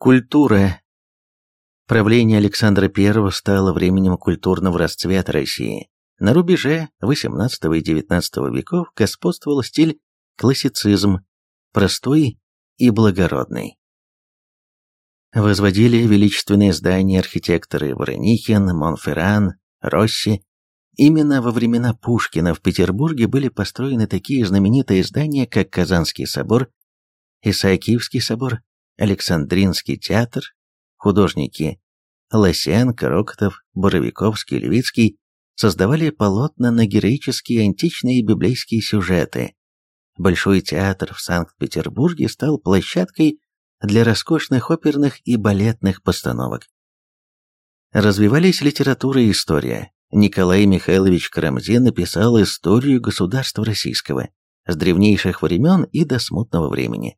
Культура. Правление Александра I стало временем культурного расцвета России. На рубеже XVIII и XIX веков господствовал стиль классицизм, простой и благородный. Возводили величественные здания архитекторы Воронихин, Монферран, Росси. Именно во времена Пушкина в Петербурге были построены такие знаменитые здания, как Казанский собор, Исаакиевский собор, Александринский театр, художники Лосенко, Рокотов, Боровиковский, Левицкий создавали полотна на героические античные и библейские сюжеты. Большой театр в Санкт-Петербурге стал площадкой для роскошных оперных и балетных постановок. Развивались литература и история. Николай Михайлович Карамзин написал историю государства российского с древнейших времен и до смутного времени.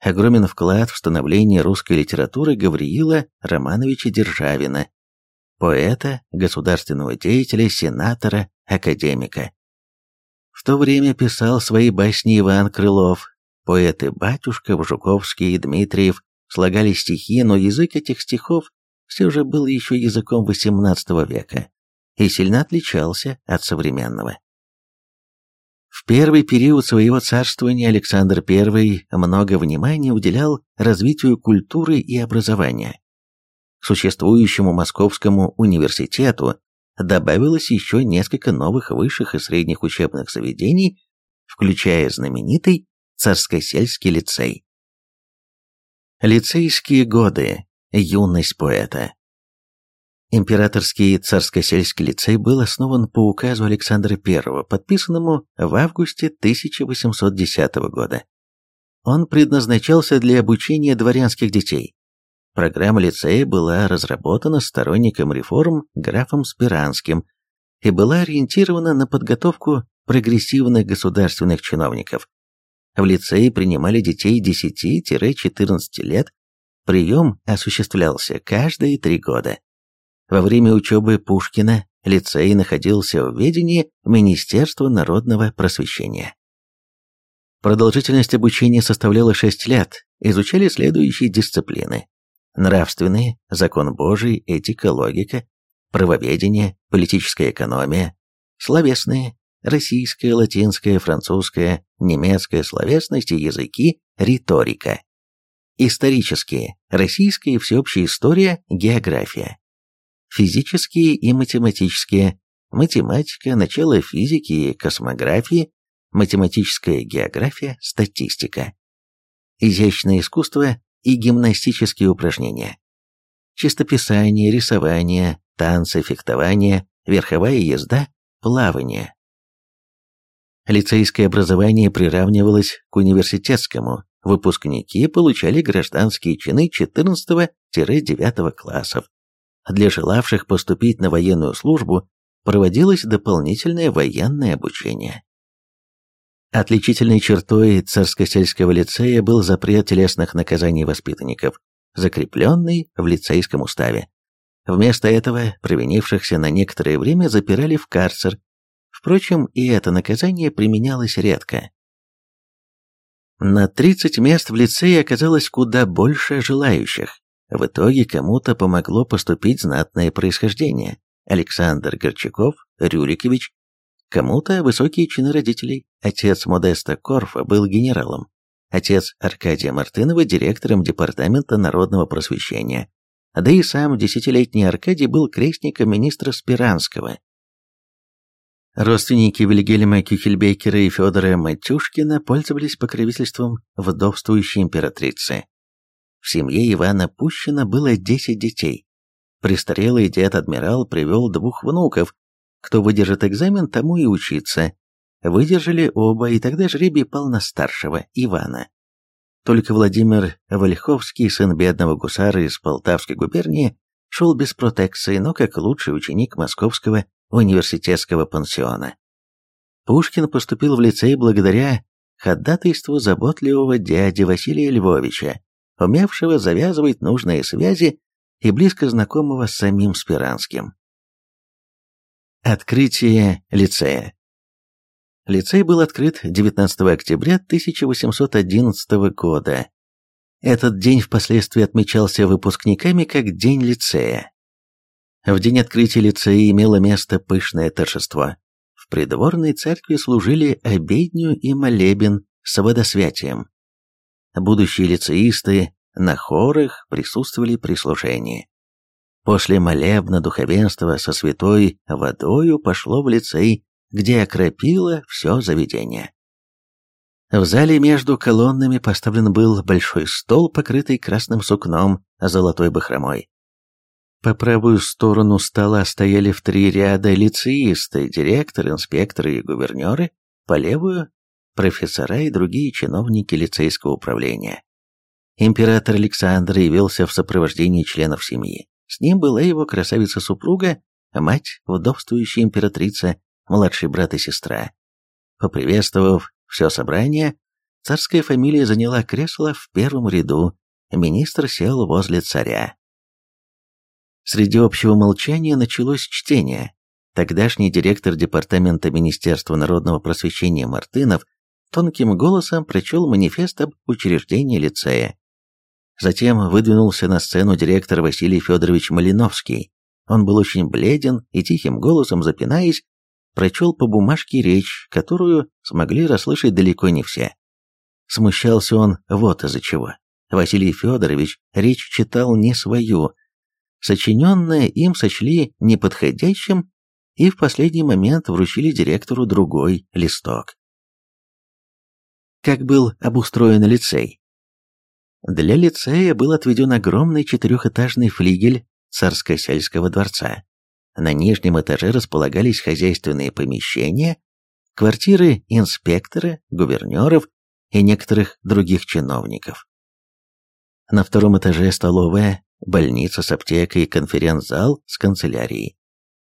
Огромен вклад в становление русской литературы Гавриила Романовича Державина, поэта, государственного деятеля, сенатора, академика. В то время писал свои басни Иван Крылов, поэты Батюшков, Жуковский и Дмитриев слагали стихи, но язык этих стихов все же был еще языком XVIII века и сильно отличался от современного. В первый период своего царствования Александр I много внимания уделял развитию культуры и образования. К существующему Московскому университету добавилось еще несколько новых высших и средних учебных заведений, включая знаменитый Царскосельский лицей. Лицейские годы. Юность поэта. Императорский царско-сельский лицей был основан по указу Александра I, подписанному в августе 1810 года. Он предназначался для обучения дворянских детей. Программа лицея была разработана сторонником реформ графом Спиранским и была ориентирована на подготовку прогрессивных государственных чиновников. В лицее принимали детей 10-14 лет, прием осуществлялся каждые три года. Во время учебы Пушкина лицей находился в ведении Министерства народного просвещения. Продолжительность обучения составляла 6 лет, изучали следующие дисциплины. Нравственные, закон Божий, этика, логика, правоведение, политическая экономия, словесные, российская, латинская, французская, немецкая словесность и языки, риторика. Исторические, российская и всеобщая история, география физические и математические, математика, начало физики и космографии, математическая география, статистика, изящное искусство и гимнастические упражнения, чистописание, рисование, танцы, фехтование, верховая езда, плавание. Лицейское образование приравнивалось к университетскому, выпускники получали гражданские чины 14-9 классов, для желавших поступить на военную службу проводилось дополнительное военное обучение. Отличительной чертой царско-сельского лицея был запрет телесных наказаний воспитанников, закрепленный в лицейском уставе. Вместо этого провинившихся на некоторое время запирали в карцер. Впрочем, и это наказание применялось редко. На 30 мест в лицее оказалось куда больше желающих. В итоге кому-то помогло поступить знатное происхождение. Александр Горчаков, Рюрикович, кому-то высокие чины родителей. Отец Модеста Корфа был генералом, отец Аркадия Мартынова директором Департамента народного просвещения, да и сам десятилетний Аркадий был крестником министра Спиранского. Родственники Вильгельма Кюхельбекера и Федора Матюшкина пользовались покровительством вдовствующей императрицы. В семье Ивана Пущина было 10 детей. Престарелый дед-адмирал привел двух внуков. Кто выдержит экзамен, тому и учиться. Выдержали оба, и тогда жребий пал на старшего, Ивана. Только Владимир Вольховский, сын бедного гусара из Полтавской губернии, шел без протекции, но как лучший ученик Московского университетского пансиона. Пушкин поступил в лицей благодаря ходатайству заботливого дяди Василия Львовича, умевшего завязывать нужные связи и близко знакомого с самим Спиранским. Открытие лицея Лицей был открыт 19 октября 1811 года. Этот день впоследствии отмечался выпускниками как День лицея. В день открытия лицея имело место пышное торжество. В придворной церкви служили обедню и молебен с водосвятием. Будущие лицеисты на хорах присутствовали при служении. После молебна духовенство со святой водою пошло в лицей, где окропило все заведение. В зале между колоннами поставлен был большой стол, покрытый красным сукном, золотой бахромой. По правую сторону стола стояли в три ряда лицеисты, директор, инспекторы и гувернеры, по левую – профессора и другие чиновники лицейского управления. Император Александр явился в сопровождении членов семьи. С ним была его красавица-супруга, мать, вдовствующая императрица, младший брат и сестра. Поприветствовав все собрание, царская фамилия заняла кресло в первом ряду, министр сел возле царя. Среди общего молчания началось чтение. Тогдашний директор департамента Министерства народного просвещения Мартынов тонким голосом прочел манифест об учреждении лицея. Затем выдвинулся на сцену директор Василий Федорович Малиновский. Он был очень бледен и тихим голосом, запинаясь, прочел по бумажке речь, которую смогли расслышать далеко не все. Смущался он вот из-за чего. Василий Федорович речь читал не свою. Сочиненное им сочли неподходящим и в последний момент вручили директору другой листок. Как был обустроен лицей? Для лицея был отведен огромный четырехэтажный флигель царско-сельского дворца. На нижнем этаже располагались хозяйственные помещения, квартиры инспектора, гувернеров и некоторых других чиновников. На втором этаже столовая, больница с аптекой, конференц-зал с канцелярией.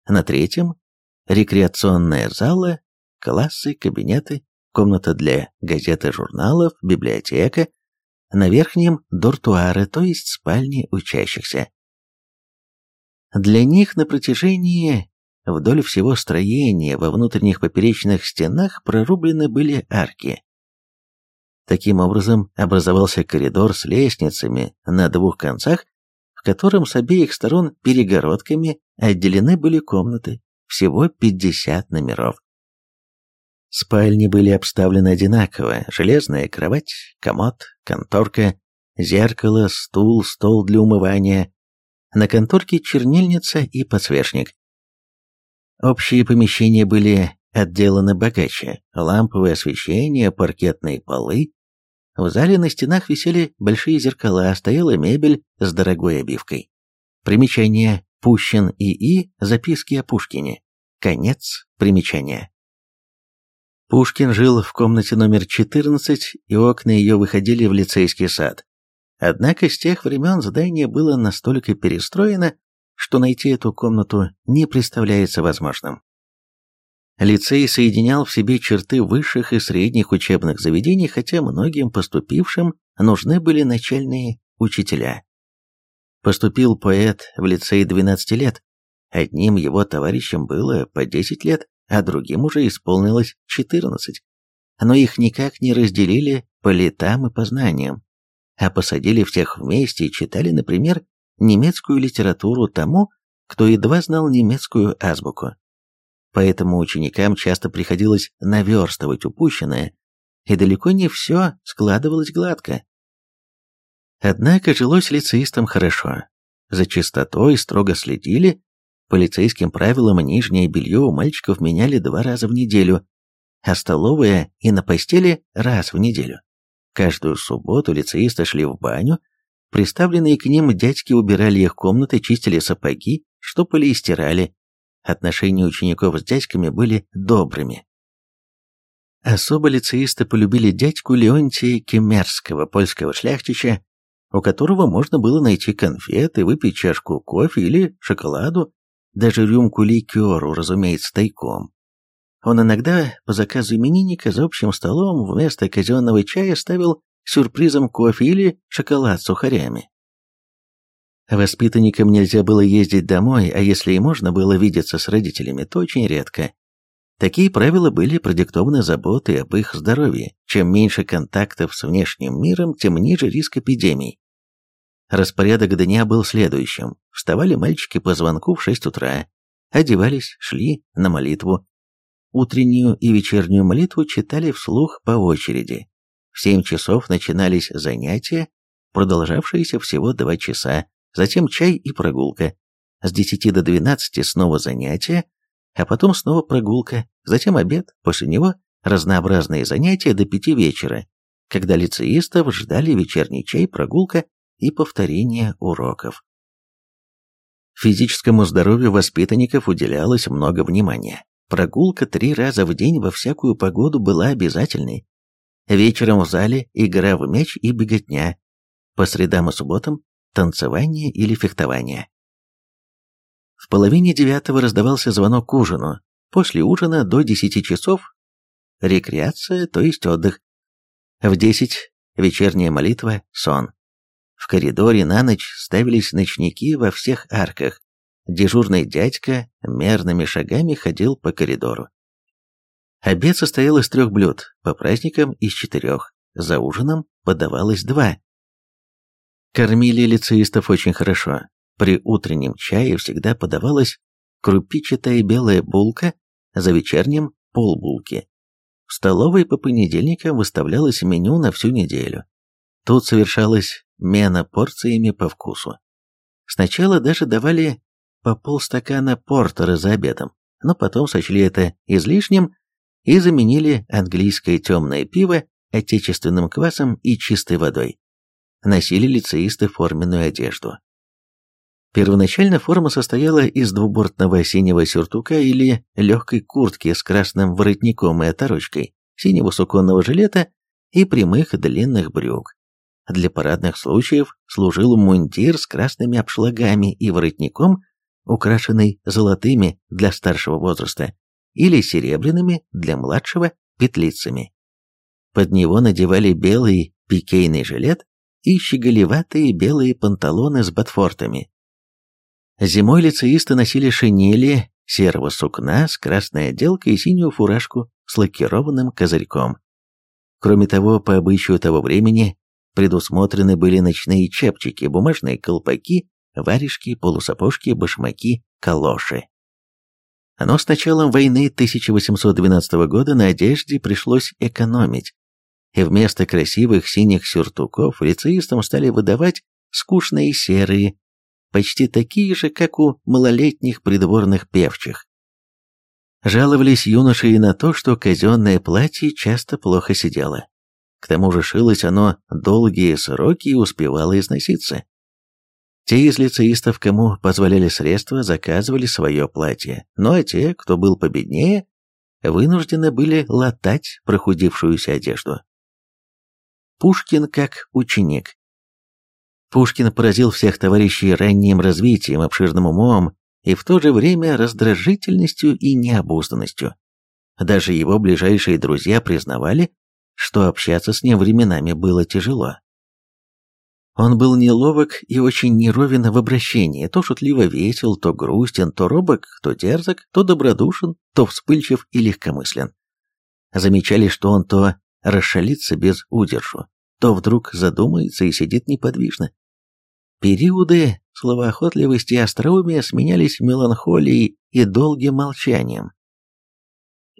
На третьем – рекреационная зала, классы, кабинеты, комната для газет и журналов, библиотека, на верхнем – дортуары, то есть спальни учащихся. Для них на протяжении вдоль всего строения во внутренних поперечных стенах прорублены были арки. Таким образом образовался коридор с лестницами на двух концах, в котором с обеих сторон перегородками отделены были комнаты, всего 50 номеров. Спальни были обставлены одинаково. Железная кровать, комод, конторка, зеркало, стул, стол для умывания. На конторке чернильница и подсвечник. Общие помещения были отделаны богаче. Ламповое освещение, паркетные полы. В зале на стенах висели большие зеркала, стояла мебель с дорогой обивкой. Примечание Пущин И.И. Записки о Пушкине. Конец примечания. Пушкин жил в комнате номер 14, и окна ее выходили в лицейский сад. Однако с тех времен здание было настолько перестроено, что найти эту комнату не представляется возможным. Лицей соединял в себе черты высших и средних учебных заведений, хотя многим поступившим нужны были начальные учителя. Поступил поэт в лицей 12 лет, одним его товарищам было по 10 лет, а другим уже исполнилось 14. Но их никак не разделили по летам и по знаниям, а посадили всех вместе и читали, например, немецкую литературу тому, кто едва знал немецкую азбуку. Поэтому ученикам часто приходилось наверстывать упущенное, и далеко не все складывалось гладко. Однако жилось лицеистам хорошо. За чистотой строго следили, Полицейским правилам нижнее белье у мальчиков меняли два раза в неделю, а столовая и на постели раз в неделю. Каждую субботу лицеисты шли в баню, приставленные к ним дядьки убирали их комнаты, чистили сапоги, штопали и стирали. Отношения учеников с дядьками были добрыми. Особо лицеисты полюбили дядьку Леонтия Кемерского, польского шляхтича, у которого можно было найти конфеты, выпить чашку кофе или шоколаду, даже рюмку ликеру, разумеется, тайком. Он иногда по заказу именинника за общим столом вместо казенного чая ставил сюрпризом кофе или шоколад с сухарями. Воспитанникам нельзя было ездить домой, а если и можно было видеться с родителями, то очень редко. Такие правила были продиктованы заботой об их здоровье. Чем меньше контактов с внешним миром, тем ниже риск эпидемий. Распорядок дня был следующим. Вставали мальчики по звонку в 6 утра, одевались, шли на молитву. Утреннюю и вечернюю молитву читали вслух по очереди. В 7 часов начинались занятия, продолжавшиеся всего 2 часа, затем чай и прогулка. С 10 до 12 снова занятия, а потом снова прогулка, затем обед, после него разнообразные занятия до пяти вечера, когда лицеистов ждали вечерний чай, прогулка и повторение уроков. Физическому здоровью воспитанников уделялось много внимания. Прогулка три раза в день во всякую погоду была обязательной. Вечером в зале игра в мяч и беготня. По средам и субботам танцевание или фехтование. В половине девятого раздавался звонок к ужину. После ужина до десяти часов рекреация, то есть отдых. В десять вечерняя молитва, сон. В коридоре на ночь ставились ночники во всех арках. Дежурный дядька мерными шагами ходил по коридору. Обед состоял из трех блюд, по праздникам из четырех. За ужином подавалось два. Кормили лицеистов очень хорошо. При утреннем чае всегда подавалась крупичатая белая булка, за вечерним – полбулки. В столовой по понедельникам выставлялось меню на всю неделю. Тут совершалась мена порциями по вкусу. Сначала даже давали по полстакана портера за обедом, но потом сочли это излишним и заменили английское темное пиво отечественным квасом и чистой водой. Носили лицеисты форменную одежду. Первоначально форма состояла из двубортного синего сюртука или легкой куртки с красным воротником и оторочкой, синего суконного жилета и прямых длинных брюк. Для парадных случаев служил мундир с красными обшлагами и воротником, украшенный золотыми для старшего возраста или серебряными для младшего петлицами. Под него надевали белый пикейный жилет и щеголеватые белые панталоны с ботфортами, Зимой лицеисты носили шинели серого сукна с красной отделкой и синюю фуражку с лакированным козырьком. Кроме того, по обычаю того времени предусмотрены были ночные чепчики, бумажные колпаки, варежки, полусапожки, башмаки, калоши. Но с началом войны 1812 года на одежде пришлось экономить, и вместо красивых синих сюртуков лицеистам стали выдавать скучные серые, почти такие же, как у малолетних придворных певчих. Жаловались юноши и на то, что казенное платье часто плохо сидело. К тому же шилось оно долгие сроки и успевало износиться. Те из лицеистов, кому позволяли средства, заказывали свое платье, ну а те, кто был победнее, вынуждены были латать прохудившуюся одежду. Пушкин как ученик. Пушкин поразил всех товарищей ранним развитием, обширным умом и в то же время раздражительностью и необузданностью. Даже его ближайшие друзья признавали, что общаться с ним временами было тяжело. Он был неловок и очень неровен в обращении, то шутливо весел, то грустен, то робок, то дерзок, то добродушен, то вспыльчив и легкомыслен. Замечали, что он то расшалится без удержу, то вдруг задумается и сидит неподвижно. Периоды словоохотливости и остроумия сменялись меланхолией и долгим молчанием.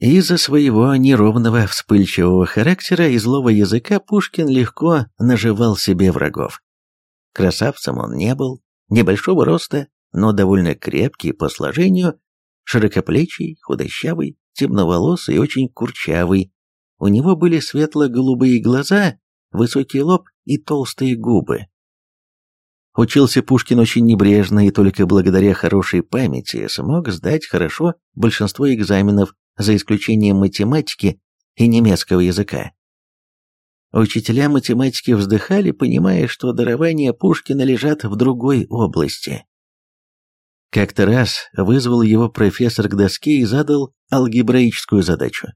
Из-за своего неровного вспыльчивого характера и злого языка Пушкин легко наживал себе врагов. Красавцем он не был, небольшого роста, но довольно крепкий по сложению, широкоплечий, худощавый, темноволосый и очень курчавый. У него были светло-голубые глаза, высокий лоб и толстые губы. Учился Пушкин очень небрежно и только благодаря хорошей памяти смог сдать хорошо большинство экзаменов, за исключением математики и немецкого языка. Учителя математики вздыхали, понимая, что дарования Пушкина лежат в другой области. Как-то раз вызвал его профессор к доске и задал алгебраическую задачу.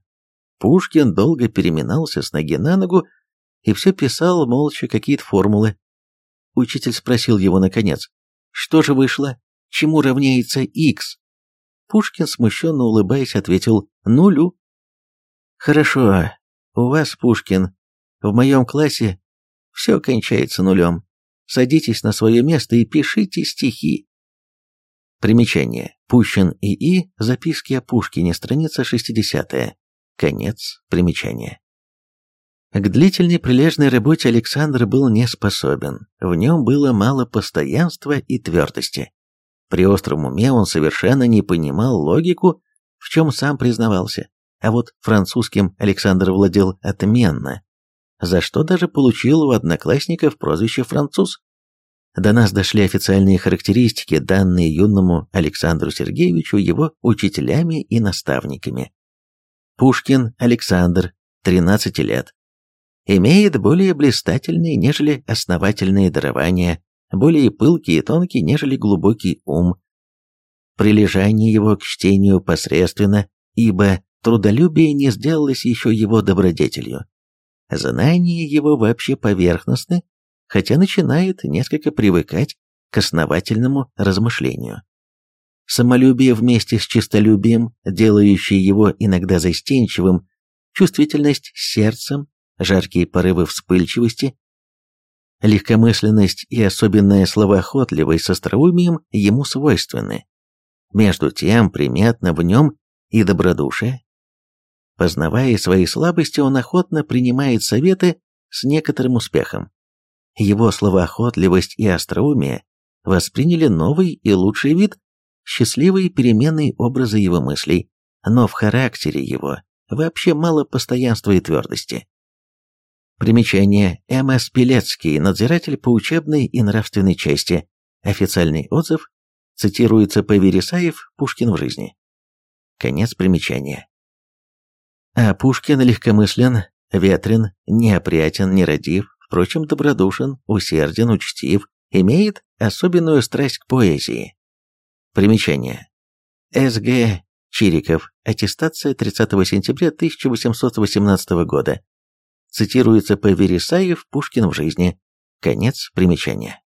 Пушкин долго переминался с ноги на ногу и все писал молча какие-то формулы, Учитель спросил его наконец, что же вышло, чему равняется x? Пушкин, смущенно улыбаясь, ответил «нулю». «Хорошо, у вас, Пушкин, в моем классе все кончается нулем. Садитесь на свое место и пишите стихи». Примечание. Пущин И.И. Записки о Пушкине. Страница 60. Конец примечания. К длительной прилежной работе Александр был не способен. В нем было мало постоянства и твердости. При остром уме он совершенно не понимал логику, в чем сам признавался. А вот французским Александр владел отменно, за что даже получил у одноклассников прозвище «француз». До нас дошли официальные характеристики, данные юному Александру Сергеевичу его учителями и наставниками. Пушкин Александр, 13 лет. Имеет более блистательные, нежели основательные дарования, более пылкий и тонкий, нежели глубокий ум. Прилежание его к чтению посредственно, ибо трудолюбие не сделалось еще его добродетелью. Знания его вообще поверхностны, хотя начинает несколько привыкать к основательному размышлению. Самолюбие вместе с честолюбием, делающее его иногда застенчивым, чувствительность сердцем, жаркие порывы вспыльчивости, легкомысленность и особенная словоохотливость с остроумием ему свойственны. Между тем приметно в нем и добродушие. Познавая свои слабости, он охотно принимает советы с некоторым успехом его словоохотливость и остроумие восприняли новый и лучший вид, счастливые переменные образы его мыслей, но в характере его вообще мало постоянства и твердости. Примечание. М.С. Пелецкий, надзиратель по учебной и нравственной части. Официальный отзыв. Цитируется П. Вересаев «Пушкин в жизни». Конец примечания. А Пушкин легкомыслен, ветрен, неопрятен, нерадив, впрочем, добродушен, усерден, учтив, имеет особенную страсть к поэзии. Примечание. С.Г. Чириков. Аттестация 30 сентября 1818 года. Цитируется по Вересаев «Пушкин в жизни». Конец примечания.